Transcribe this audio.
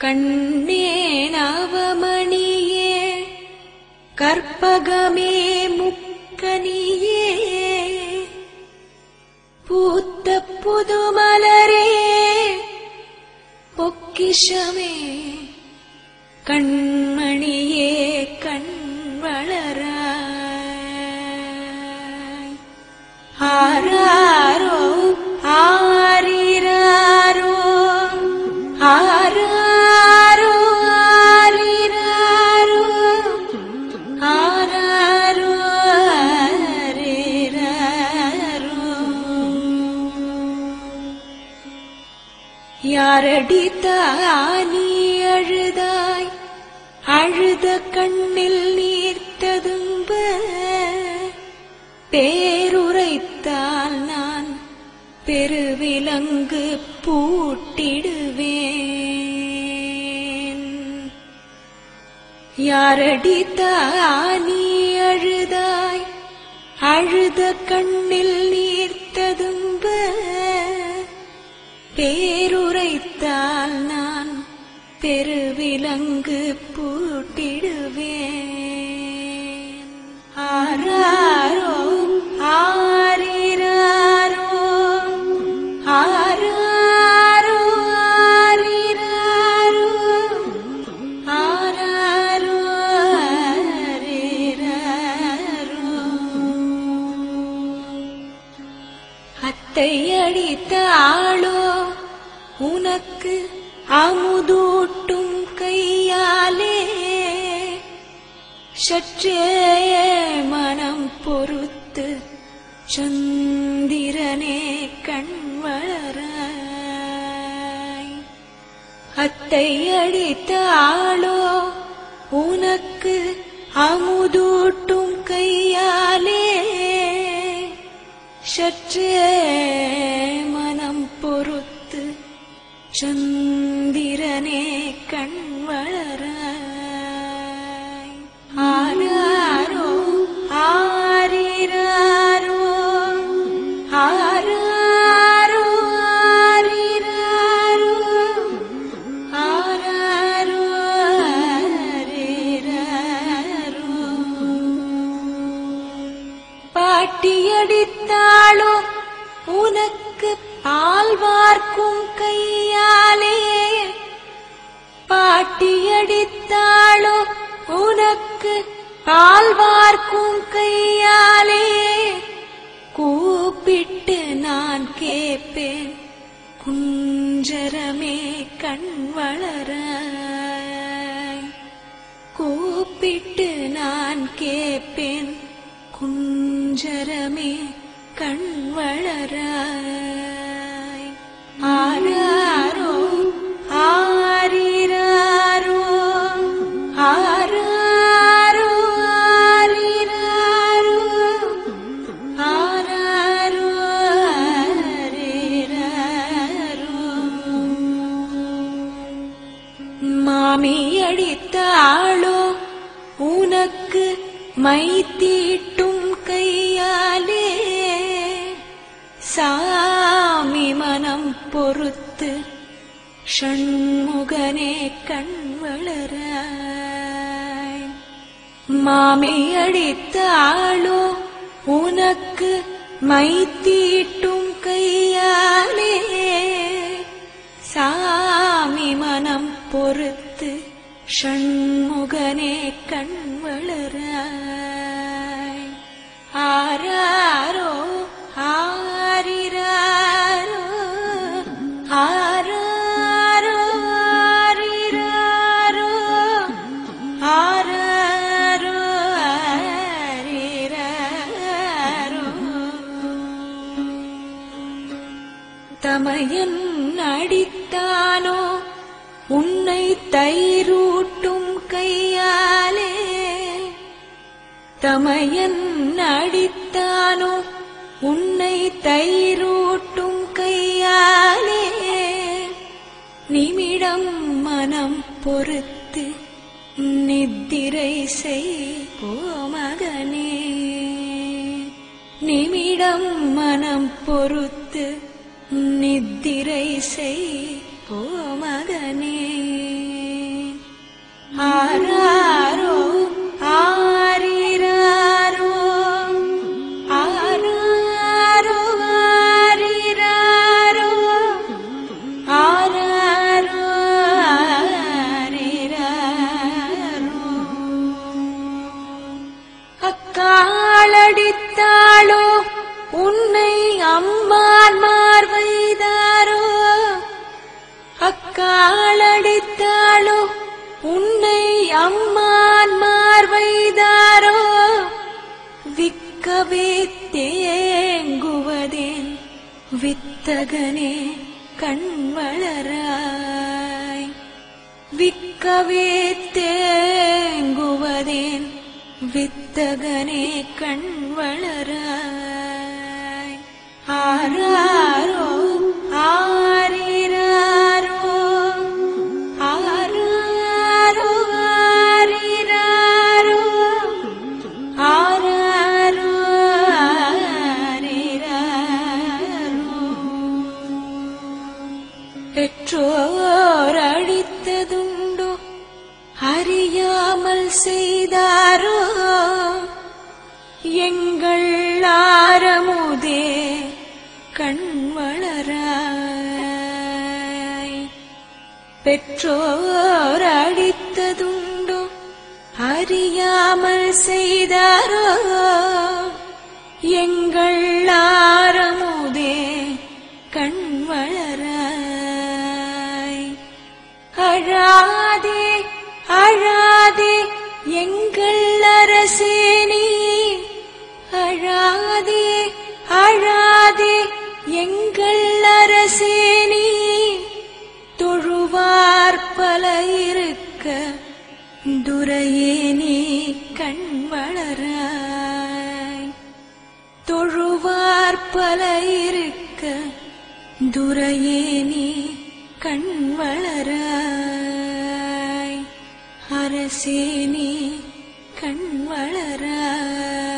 कण्णेनावमणिये कर्पगमे मुक्कनिये कणेणावमणीये पुदुमलरे पोक्किशमे कण्मणिये யாரடி தானி அழுதாய்? அழுத கண்ணில் நீர்த்ததும்ப பேருரைத்தால் நான் பெருவிலங்கு பூட்டிடுவேன். யாரடி தானி அழுதாய்? அழுத கண்ணில் நீர்த்ததும்ப பேரு பெருவிலங்கு பூட்டிடுவேன். ஆராரோ ஆரிராரோ ஆராரோ ஆரிராரோ ஆராரோ ஆரிராரோ அத்தை அடித்த ஆளோ உனக்கு அமுதூட்டும் கையாலே சற்றே மனம் பொறுத்து சந்திரனே கண் வளராய். அத்தை அடித்த ஆளோ உனக்கு அமுதூட்டும் கையாலே சற்றே மனம் न्द्रने कण् वळर हारो हारीर हारोारु हारूरे पाटि अनक् ஆழ்வார்க்கும் கையாலே பாட்டியடித்தாளோ உனக்கு ஆழ்வார்க்கும் கையாலே? கூப்பிட்டு நான் கேட்பேன் குஞ்சரமே கண் வளராய் உனக்கு மைத்தீட்டும் கையாலே சாமி மனம் பொறுத்து ஷண்முகனே கண் வளராய் மாமி அடித்தாளோ உனக்கு மைத்தீட்டும் கையாலே சாமி மனம் பொறுத்து ஷண்முகனே கண் உன்னை கையாலே தமையன் அடித்தானோ உன்னை தயிரூட்டும் கையாலே நிமிடம் மனம் பொறுத்து நித்திரை செய் போ நிமிடம் மனம் பொறுத்து நித்திரை செய் போ மகனே. ஆராரோ ஆரிராரோ ஆராரோ ஆரிராரோ ஆராரோ ஆரிராரோ. அக்காளடித்தாளோ உன்னை அம்மான் மார்வைதாரோ அக்காளடித்தாளோ உன்னை அம்மான் மார்வைதாரோ? விக்கவே தேங்குவதேன் வித்தகனே கண்வளராய். விக்கவே தேங்குவதேன் வித்தகனே கண்வளராய். ஆராரோ பெற்றோர் அழித்ததுண்டோ அறியாமல் செய்தாரோ? எங்கள் ஆரமுதே கண் வளராய். பெற்றோர் அழித்ததுண்டோ அறியாமல் செய்தாரோ? எங்கள் ஆரமுதே கண் வளராய் அழாதே எங்கள் அரசேனி அழாதே அழாதே எங்கள் அரசேனி தொழுவார் பல இருக்க துரையே நீ கண் வளராய். தொழுவார் பல இருக்க துரையே நீ கண் வளராய். அரசே நீ கண் வளராய்